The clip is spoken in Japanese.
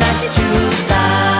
話中さ。